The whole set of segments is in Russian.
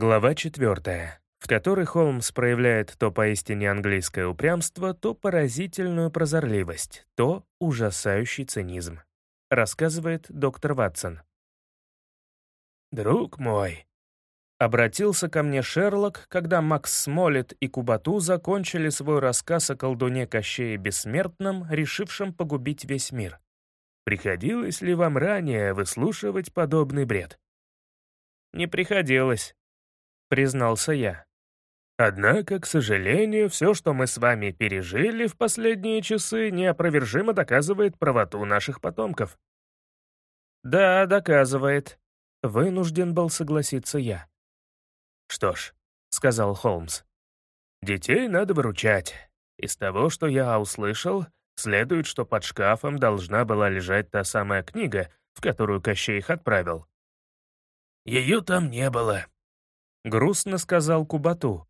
Глава четвертая, в которой Холмс проявляет то поистине английское упрямство, то поразительную прозорливость, то ужасающий цинизм. Рассказывает доктор Ватсон. «Друг мой», — обратился ко мне Шерлок, когда Макс Смолет и Кубату закончили свой рассказ о колдуне Кощее Бессмертном, решившем погубить весь мир. «Приходилось ли вам ранее выслушивать подобный бред?» «Не приходилось», — признался я. «Однако, к сожалению, все, что мы с вами пережили в последние часы, неопровержимо доказывает правоту наших потомков». «Да, доказывает», — вынужден был согласиться я. «Что ж», — сказал Холмс, — «детей надо выручать. Из того, что я услышал, следует, что под шкафом должна была лежать та самая книга, в которую Кощей их отправил. «Ее там не было», — грустно сказал Кубату.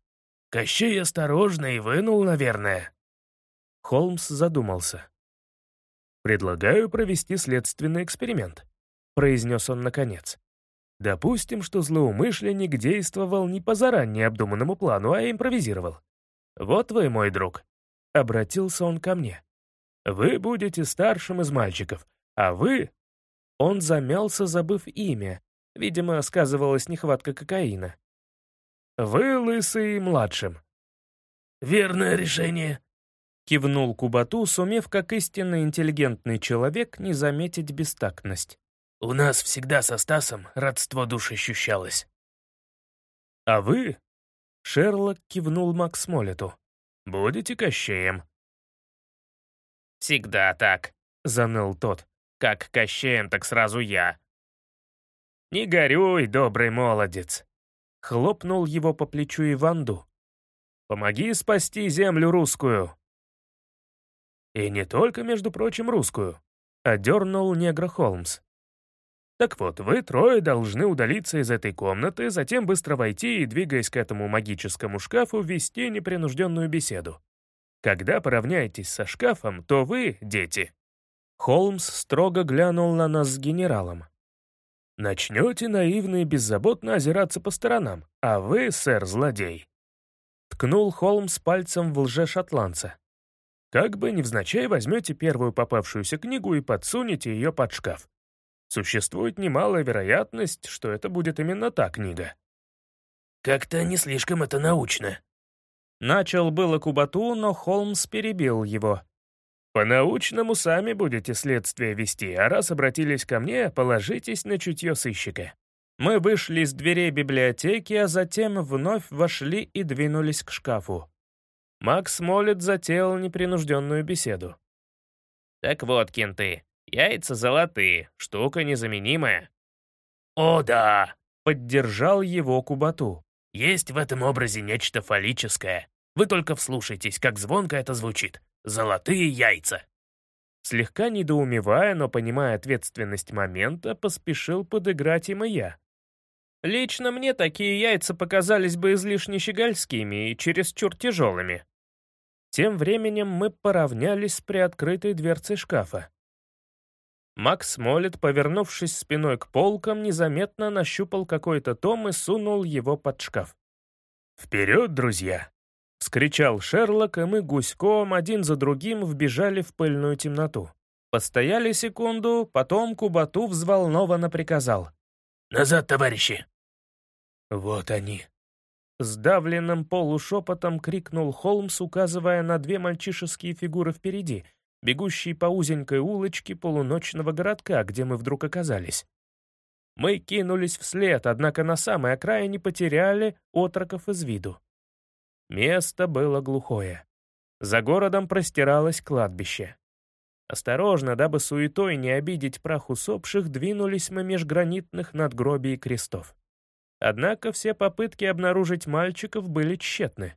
«Кощей осторожно и вынул, наверное». Холмс задумался. «Предлагаю провести следственный эксперимент», — произнес он наконец. «Допустим, что злоумышленник действовал не по заранее обдуманному плану, а импровизировал. Вот вы, мой друг», — обратился он ко мне. «Вы будете старшим из мальчиков, а вы...» Он замялся, забыв имя, Видимо, сказывалась нехватка кокаина. «Вы, лысый, младшим». «Верное решение», — кивнул Кубату, сумев, как истинно интеллигентный человек, не заметить бестактность. «У нас всегда со Стасом родство душ ощущалось». «А вы?» — Шерлок кивнул Макс Моллету. «Будете Кощеем». «Всегда так», — заныл тот. «Как Кощеем, так сразу я. «Не горюй, добрый молодец!» — хлопнул его по плечу Иванду. «Помоги спасти землю русскую!» «И не только, между прочим, русскую», — одернул негра Холмс. «Так вот, вы трое должны удалиться из этой комнаты, затем быстро войти и, двигаясь к этому магическому шкафу, вести непринужденную беседу. Когда поравняетесь со шкафом, то вы, дети...» Холмс строго глянул на нас с генералом. Начнете наивно и беззаботно озираться по сторонам, а вы, сэр-злодей. Ткнул Холмс пальцем в лже-шотландца. Как бы невзначай возьмете первую попавшуюся книгу и подсунете ее под шкаф. Существует немалая вероятность, что это будет именно та книга. «Как-то не слишком это научно». Начал было Кубату, но Холмс перебил его. По-научному сами будете следствие вести, а раз обратились ко мне, положитесь на чутье сыщика. Мы вышли из дверей библиотеки, а затем вновь вошли и двинулись к шкафу. Макс Моллет затеял непринужденную беседу. «Так вот, кенты, яйца золотые, штука незаменимая». «О, да!» — поддержал его Кубату. «Есть в этом образе нечто фаллическое. Вы только вслушайтесь, как звонко это звучит. Золотые яйца!» Слегка недоумевая, но понимая ответственность момента, поспешил подыграть им и я. Лично мне такие яйца показались бы излишне щегольскими и чересчур тяжелыми. Тем временем мы поравнялись с приоткрытой дверцей шкафа. Макс Моллет, повернувшись спиной к полкам, незаметно нащупал какой-то том и сунул его под шкаф. «Вперед, друзья!» — вскричал Шерлок, и мы гуськом один за другим вбежали в пыльную темноту. Постояли секунду, потом Кубату взволнованно приказал. «Назад, товарищи!» «Вот они!» Сдавленным полушепотом крикнул Холмс, указывая на две мальчишеские фигуры впереди, бегущие по узенькой улочке полуночного городка, где мы вдруг оказались. Мы кинулись вслед, однако на самой окраине потеряли отроков из виду. Место было глухое. За городом простиралось кладбище. Осторожно, дабы суетой не обидеть прах усопших, двинулись мы меж гранитных надгробий и крестов. Однако все попытки обнаружить мальчиков были тщетны.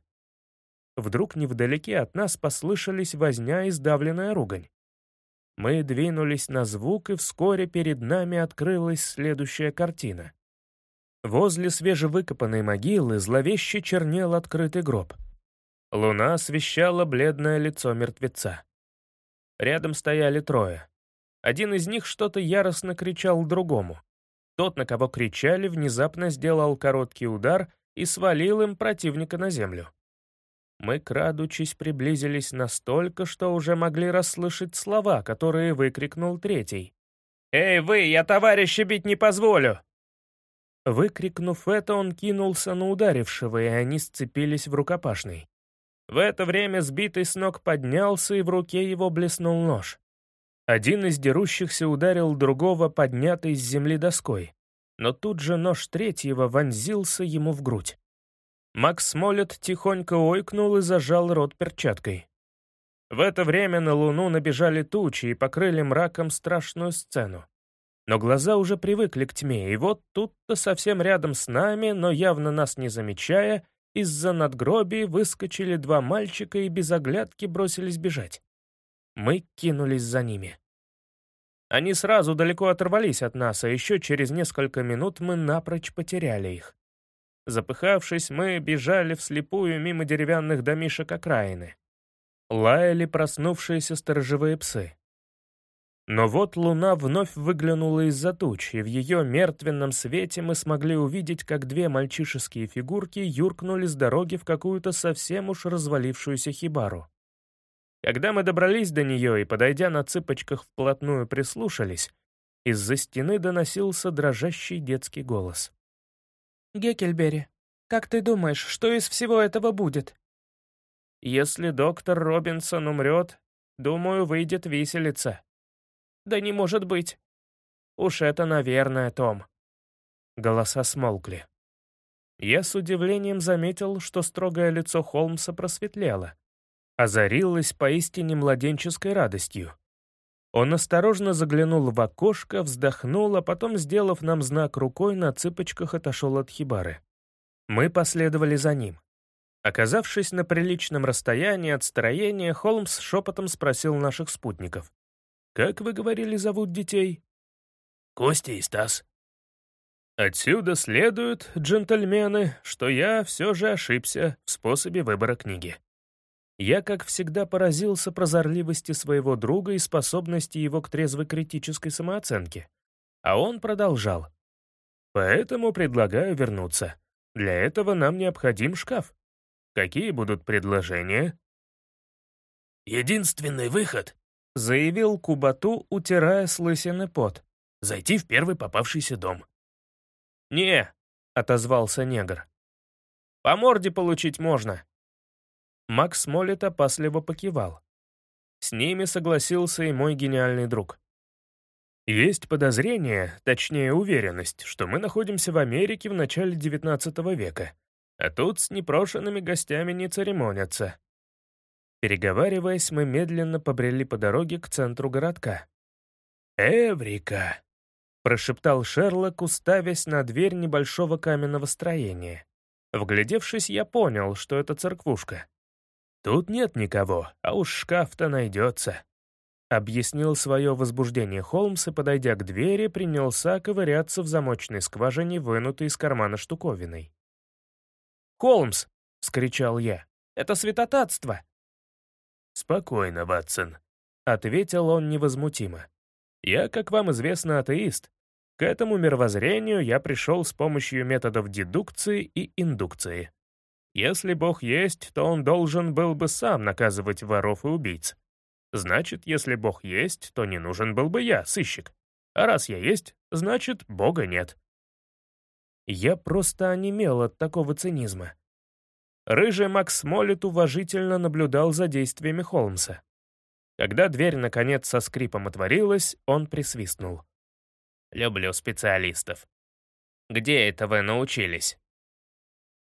Вдруг невдалеке от нас послышались возня и сдавленная ругань. Мы двинулись на звук, и вскоре перед нами открылась следующая картина. Возле свежевыкопанной могилы зловеще чернел открытый гроб. Луна освещала бледное лицо мертвеца. Рядом стояли трое. Один из них что-то яростно кричал другому. Тот, на кого кричали, внезапно сделал короткий удар, и свалил им противника на землю. Мы, крадучись, приблизились настолько, что уже могли расслышать слова, которые выкрикнул третий. «Эй, вы, я товарища бить не позволю!» Выкрикнув это, он кинулся на ударившего, и они сцепились в рукопашной. В это время сбитый с ног поднялся, и в руке его блеснул нож. Один из дерущихся ударил другого, поднятой с земли доской. Но тут же нож третьего вонзился ему в грудь. Макс Смолет тихонько ойкнул и зажал рот перчаткой. В это время на луну набежали тучи и покрыли мраком страшную сцену. Но глаза уже привыкли к тьме, и вот тут-то совсем рядом с нами, но явно нас не замечая, из-за надгробий выскочили два мальчика и без оглядки бросились бежать. Мы кинулись за ними. Они сразу далеко оторвались от нас, а еще через несколько минут мы напрочь потеряли их. Запыхавшись, мы бежали вслепую мимо деревянных домишек окраины. Лаяли проснувшиеся сторожевые псы. Но вот луна вновь выглянула из-за туч, и в ее мертвенном свете мы смогли увидеть, как две мальчишеские фигурки юркнули с дороги в какую-то совсем уж развалившуюся хибару. Когда мы добрались до нее и, подойдя на цыпочках вплотную, прислушались, из-за стены доносился дрожащий детский голос. «Геккельбери, как ты думаешь, что из всего этого будет?» «Если доктор Робинсон умрет, думаю, выйдет виселица». «Да не может быть». «Уж это, наверное, Том». Голоса смолкли. Я с удивлением заметил, что строгое лицо Холмса просветлело, озарилось поистине младенческой радостью. Он осторожно заглянул в окошко, вздохнул, а потом, сделав нам знак рукой, на цыпочках отошел от хибары. Мы последовали за ним. Оказавшись на приличном расстоянии от строения, Холмс шепотом спросил наших спутников. «Как вы говорили, зовут детей?» «Костя и Стас». Отсюда следует, джентльмены, что я все же ошибся в способе выбора книги. Я, как всегда, поразился прозорливости своего друга и способности его к трезвой критической самооценке. А он продолжал. «Поэтому предлагаю вернуться. Для этого нам необходим шкаф. Какие будут предложения?» «Единственный выход», — заявил Кубату, утирая с лысины пот. «Зайти в первый попавшийся дом». «Не», — отозвался негр. «По морде получить можно, Макс Моллет опасливо покивал. С ними согласился и мой гениальный друг. Есть подозрение, точнее уверенность, что мы находимся в Америке в начале XIX века, а тут с непрошенными гостями не церемонятся. Переговариваясь, мы медленно побрели по дороге к центру городка. «Эврика!» — прошептал Шерлок, уставясь на дверь небольшого каменного строения. Вглядевшись, я понял, что это церквушка. «Тут нет никого, а уж шкаф-то найдется», — объяснил свое возбуждение Холмс и, подойдя к двери, принялся ковыряться в замочной скважине, вынутой из кармана штуковиной. «Холмс!» — вскричал я. «Это святотатство!» «Спокойно, Ватсон», — ответил он невозмутимо. «Я, как вам известно, атеист. К этому мировоззрению я пришел с помощью методов дедукции и индукции. Если Бог есть, то он должен был бы сам наказывать воров и убийц. Значит, если Бог есть, то не нужен был бы я, сыщик. А раз я есть, значит, Бога нет. Я просто онемел от такого цинизма. Рыжий Макс Моллет уважительно наблюдал за действиями Холмса. Когда дверь, наконец, со скрипом отворилась, он присвистнул. «Люблю специалистов. Где это вы научились?»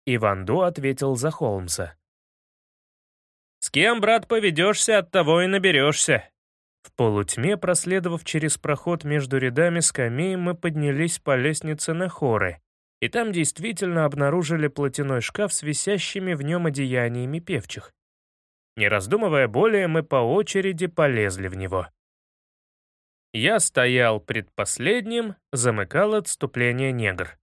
И Ван Ду ответил за Холмса. «С кем, брат, поведешься, от того и наберешься». В полутьме, проследовав через проход между рядами скамей, мы поднялись по лестнице на хоры, и там действительно обнаружили платяной шкаф с висящими в нем одеяниями певчих. Не раздумывая более, мы по очереди полезли в него. Я стоял предпоследним, замыкал отступление негр.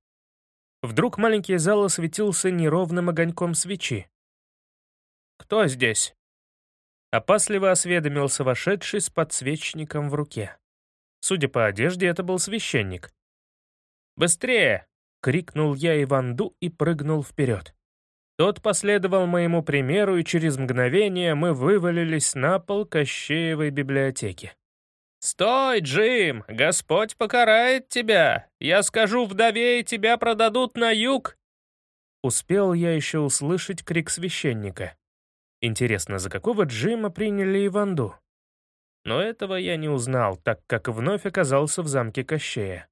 Вдруг маленький зал осветился неровным огоньком свечи. «Кто здесь?» Опасливо осведомился вошедший с подсвечником в руке. Судя по одежде, это был священник. «Быстрее!» Крикнул я Иванду и прыгнул вперед. Тот последовал моему примеру, и через мгновение мы вывалились на пол Кощеевой библиотеки. «Стой, Джим! Господь покарает тебя! Я скажу вдове, и тебя продадут на юг!» Успел я еще услышать крик священника. Интересно, за какого Джима приняли Иванду? Но этого я не узнал, так как вновь оказался в замке Кощея.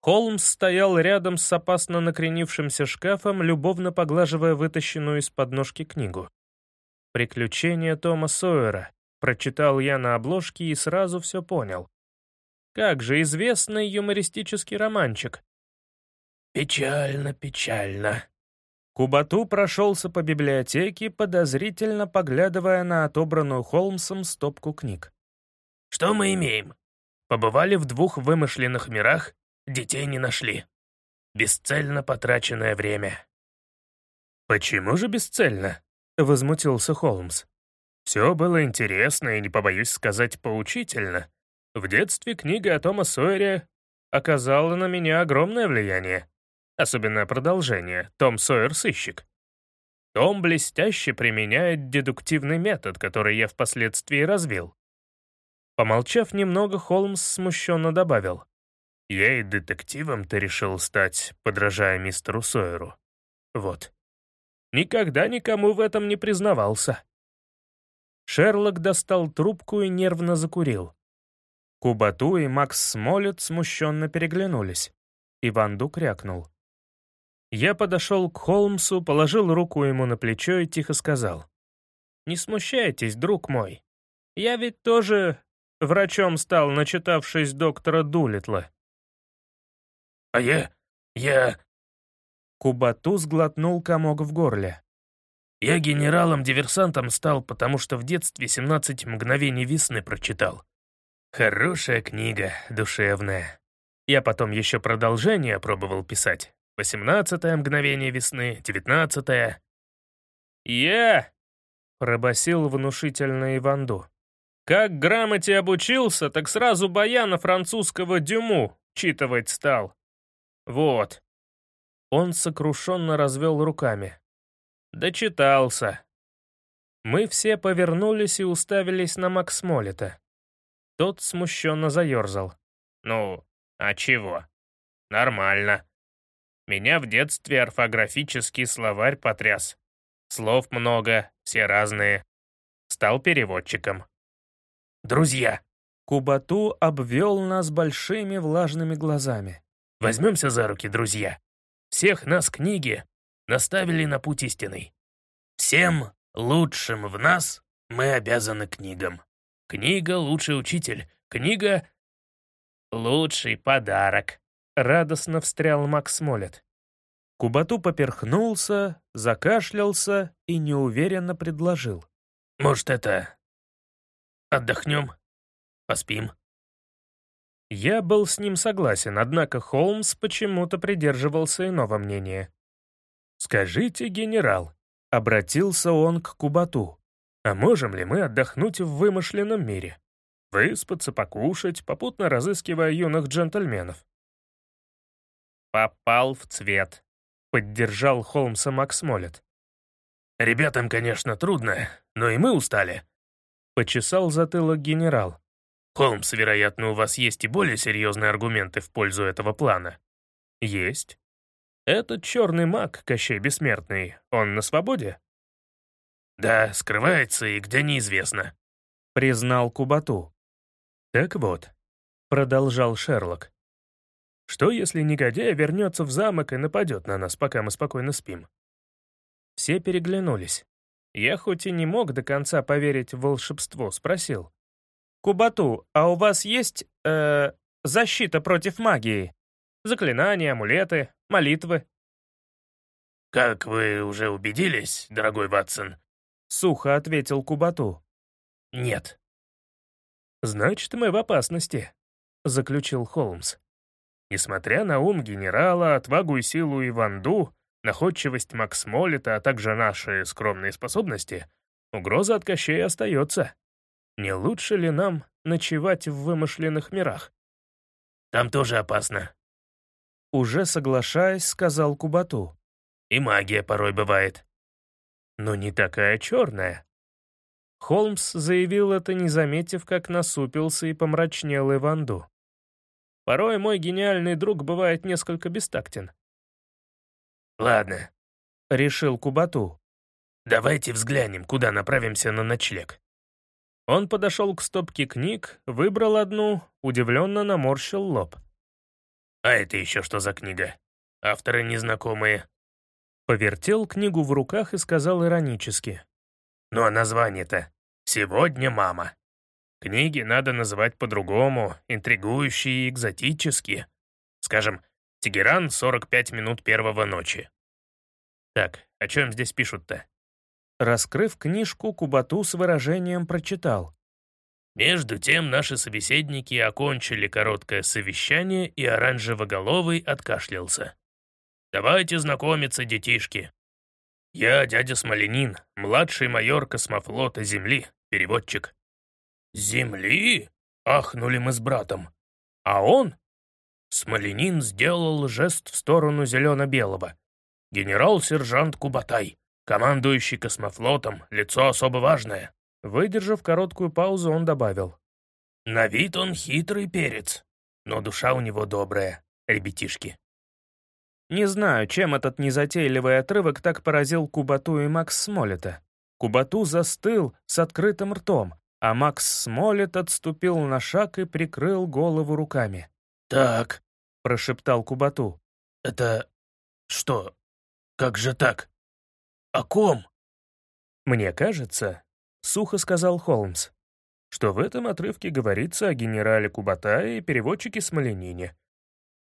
Холмс стоял рядом с опасно накренившимся шкафом, любовно поглаживая вытащенную из подножки книгу. «Приключения Тома Сойера», прочитал я на обложке и сразу все понял. Как же известный юмористический романчик. «Печально, печально», Кубату прошелся по библиотеке, подозрительно поглядывая на отобранную Холмсом стопку книг. «Что мы имеем? Побывали в двух вымышленных мирах, детей не нашли. Бесцельно потраченное время». «Почему же бесцельно?» — возмутился Холмс. «Все было интересно и, не побоюсь сказать, поучительно. В детстве книга о Тома Сойере оказала на меня огромное влияние. Особенно продолжение «Том Сойер сыщик». Том блестяще применяет дедуктивный метод, который я впоследствии развил. Помолчав немного, Холмс смущенно добавил. «Я и детективом-то решил стать, подражая мистеру Сойеру. Вот. Никогда никому в этом не признавался». Шерлок достал трубку и нервно закурил. Кубату и Макс Смолет смущенно переглянулись. Иван Дук крякнул. Я подошел к Холмсу, положил руку ему на плечо и тихо сказал. «Не смущайтесь, друг мой. Я ведь тоже врачом стал, начитавшись доктора Дулитла». «А я... я...» Кубату сглотнул комок в горле. «Я генералом-диверсантом стал, потому что в детстве «17 мгновений весны» прочитал. Хорошая книга, душевная. Я потом еще продолжение пробовал писать. Восемнадцатое мгновение весны, девятнадцатое. «Я!» — пробасил внушительно Иванду. «Как грамоте обучился, так сразу баяна французского Дюму читывать стал. Вот». Он сокрушенно развел руками. «Дочитался». Мы все повернулись и уставились на Максмолета. Тот смущенно заерзал. «Ну, а чего? Нормально. Меня в детстве орфографический словарь потряс. Слов много, все разные. Стал переводчиком. «Друзья!» Кубату обвел нас большими влажными глазами. «Возьмемся за руки, друзья. Всех нас книги наставили на путь истинный. Всем лучшим в нас мы обязаны книгам. Книга — лучший учитель. Книга — лучший подарок. Радостно встрял Макс Молет. Кубату поперхнулся, закашлялся и неуверенно предложил. «Может, это... отдохнем? Поспим?» Я был с ним согласен, однако Холмс почему-то придерживался иного мнения. «Скажите, генерал», — обратился он к Кубату, «а можем ли мы отдохнуть в вымышленном мире? Выспаться, покушать, попутно разыскивая юных джентльменов?» «Попал в цвет», — поддержал Холмса Макс. «Ребятам, конечно, трудно, но и мы устали», — почесал затылок генерал. «Холмс, вероятно, у вас есть и более серьезные аргументы в пользу этого плана». «Есть. Этот черный маг, Кощей Бессмертный, он на свободе?» «Да, скрывается и где неизвестно», — признал Кубату. «Так вот», — продолжал Шерлок, что, если негодяй вернется в замок и нападет на нас, пока мы спокойно спим? Все переглянулись. Я хоть и не мог до конца поверить в волшебство, спросил. «Кубату, а у вас есть, э, защита против магии? Заклинания, амулеты, молитвы?» «Как вы уже убедились, дорогой Ватсон?» — сухо ответил Кубату. «Нет». «Значит, мы в опасности», — заключил Холмс. Несмотря на ум генерала, отвагу и силу Иванду, находчивость Макс Моллета, а также наши скромные способности, угроза от Кощея остается. Не лучше ли нам ночевать в вымышленных мирах? Там тоже опасно. Уже соглашаясь, сказал Кубату. «И магия порой бывает». «Но не такая черная». Холмс заявил это, не заметив, как насупился и помрачнел Иванду. Порой мой гениальный друг бывает несколько бестактен. «Ладно», — решил Кубату. «Давайте взглянем, куда направимся на ночлег». Он подошел к стопке книг, выбрал одну, удивленно наморщил лоб. «А это еще что за книга? Авторы незнакомые». Повертел книгу в руках и сказал иронически. «Ну а название-то? Сегодня мама». Книги надо называть по-другому, интригующие и экзотические. Скажем, «Тегеран, 45 минут первого ночи». Так, о чем здесь пишут-то? Раскрыв книжку, Кубату с выражением прочитал. Между тем наши собеседники окончили короткое совещание, и оранжевоголовый откашлялся. «Давайте знакомиться, детишки. Я дядя Смоленин, младший майор космофлота Земли, переводчик. «Земли?» — ахнули мы с братом. «А он?» Смоленин сделал жест в сторону зелено-белого. «Генерал-сержант Кубатай, командующий космофлотом, лицо особо важное». Выдержав короткую паузу, он добавил. «На вид он хитрый перец, но душа у него добрая, ребятишки». Не знаю, чем этот незатейливый отрывок так поразил Кубату и Макс Смолета. Кубату застыл с открытым ртом, а Макс Смолет отступил на шаг и прикрыл голову руками. «Так», — прошептал Кубату. «Это... что? Как же так? О ком?» «Мне кажется», — сухо сказал Холмс, «что в этом отрывке говорится о генерале Кубатае и переводчике Смоленине.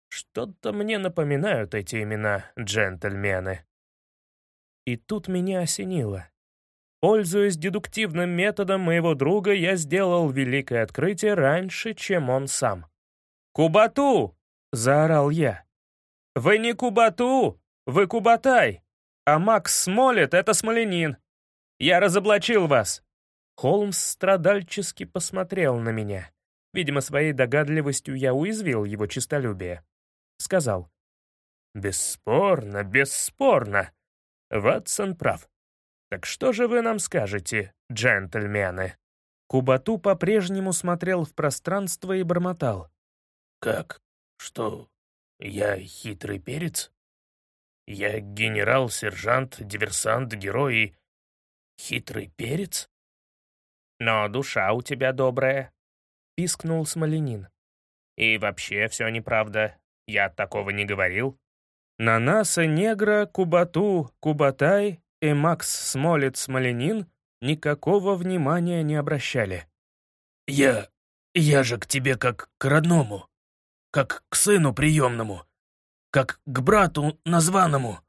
Что-то мне напоминают эти имена, джентльмены». И тут меня осенило. Пользуясь дедуктивным методом моего друга, я сделал великое открытие раньше, чем он сам. «Кубату!» — заорал я. «Вы не Кубату! Вы Кубатай! А Макс Смолет — это Смоленин! Я разоблачил вас!» Холмс страдальчески посмотрел на меня. Видимо, своей догадливостью я уязвил его честолюбие. Сказал. «Бесспорно, бесспорно. Ватсон прав. Так что же вы нам скажете, джентльмены?» Кубату по-прежнему смотрел в пространство и бормотал. «Как? Что? Я хитрый перец? Я генерал, сержант, диверсант, герой и... Хитрый перец?» «Но душа у тебя добрая», — пискнул Смоленин. «И вообще все неправда. Я такого не говорил». На нас и негра, Кубату, Кубатай и Макс Смолец-Смоленин никакого внимания не обращали. «Я... я же к тебе как к родному, как к сыну приемному, как к брату названному,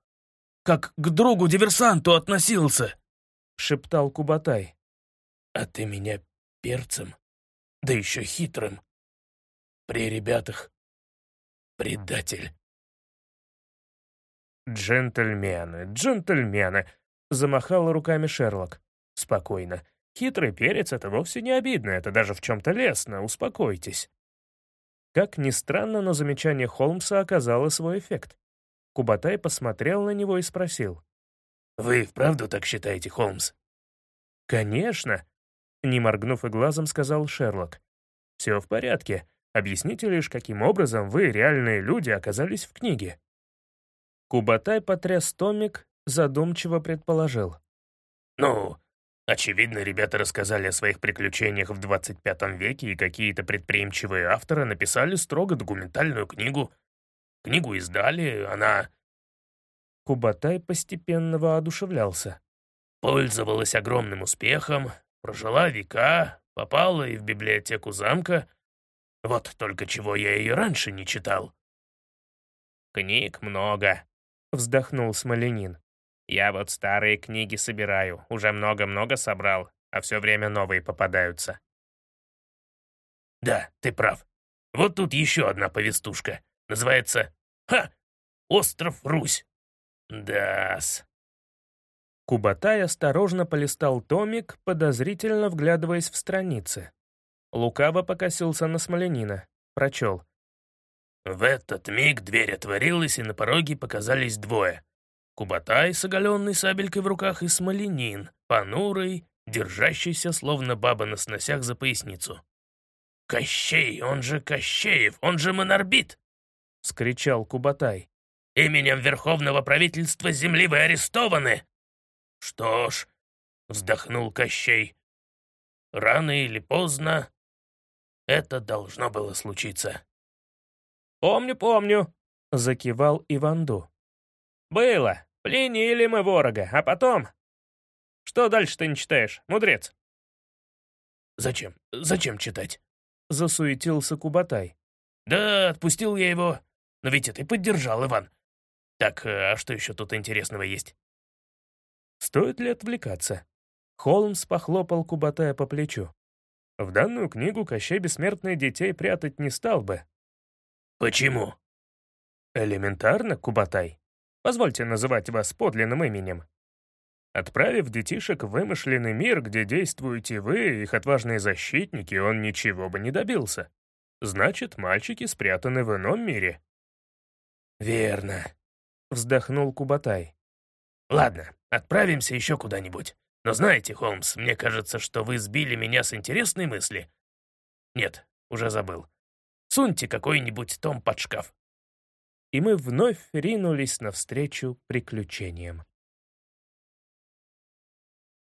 как к другу-диверсанту относился», — шептал Кубатай. «А ты меня перцем, да еще хитрым. При ребятах предатель». «Джентльмены, джентльмены!» — замахал руками Шерлок. «Спокойно. Хитрый перец — это вовсе не обидно, это даже в чем-то лестно, успокойтесь». Как ни странно, но замечание Холмса оказало свой эффект. Кубатай посмотрел на него и спросил. «Вы вправду так считаете, Холмс?» «Конечно», — не моргнув и глазом, сказал Шерлок. «Все в порядке. Объясните лишь, каким образом вы, реальные люди, оказались в книге». Кубатай потряс томик, задумчиво предположил. «Ну, очевидно, ребята рассказали о своих приключениях в 25 веке, и какие-то предприимчивые авторы написали строго документальную книгу. Книгу издали, она...» Кубатай постепенно воодушевлялся. «Пользовалась огромным успехом, прожила века, попала и в библиотеку замка. Вот только чего я ее раньше не читал». «Книг много», вздохнул Смоленин. «Я вот старые книги собираю, уже много-много собрал, а все время новые попадаются». «Да, ты прав. Вот тут еще одна повестушка. Называется «Ха! Остров Русь». Да-с». Кубатай осторожно полистал томик, подозрительно вглядываясь в страницы. Лукаво покосился на Смоленина, прочел. В этот миг дверь отворилась, и на пороге показались двое. Кубатай с оголенной сабелькой в руках и Смоленин, понурый, держащийся, словно баба на сносях за поясницу. «Кощей, он же Кощеев, он же Монорбит!» — скричал Кубатай. «Именем Верховного правительства Земли вы арестованы!» «Что ж», — вздохнул Кощей, — «рано или поздно это должно было случиться». «Помню, помню», — закивал Иванду. «Было. Пленили мы ворога, а потом...» «Что дальше ты не читаешь, мудрец?» «Зачем? Зачем читать?» — засуетился Кубатай. «Да, отпустил я его. Но ведь это и поддержал Иван. Так, а что еще тут интересного есть?» Стоит ли отвлекаться? Холмс похлопал Кубатая по плечу. В данную книгу Кощей Бессмертный детей прятать не стал бы. «Почему?» «Элементарно, Кубатай. Позвольте называть вас подлинным именем. Отправив детишек в вымышленный мир, где действуете вы, их отважные защитники, он ничего бы не добился. Значит, мальчики спрятаны в ином мире». «Верно», — вздохнул Кубатай. «Ладно, отправимся еще куда-нибудь. Но знаете, Холмс, мне кажется, что вы сбили меня с интересной мысли. Нет, уже забыл. Суньте какой-нибудь том под шкаф и мы вновь ринулись навстречу приключениям.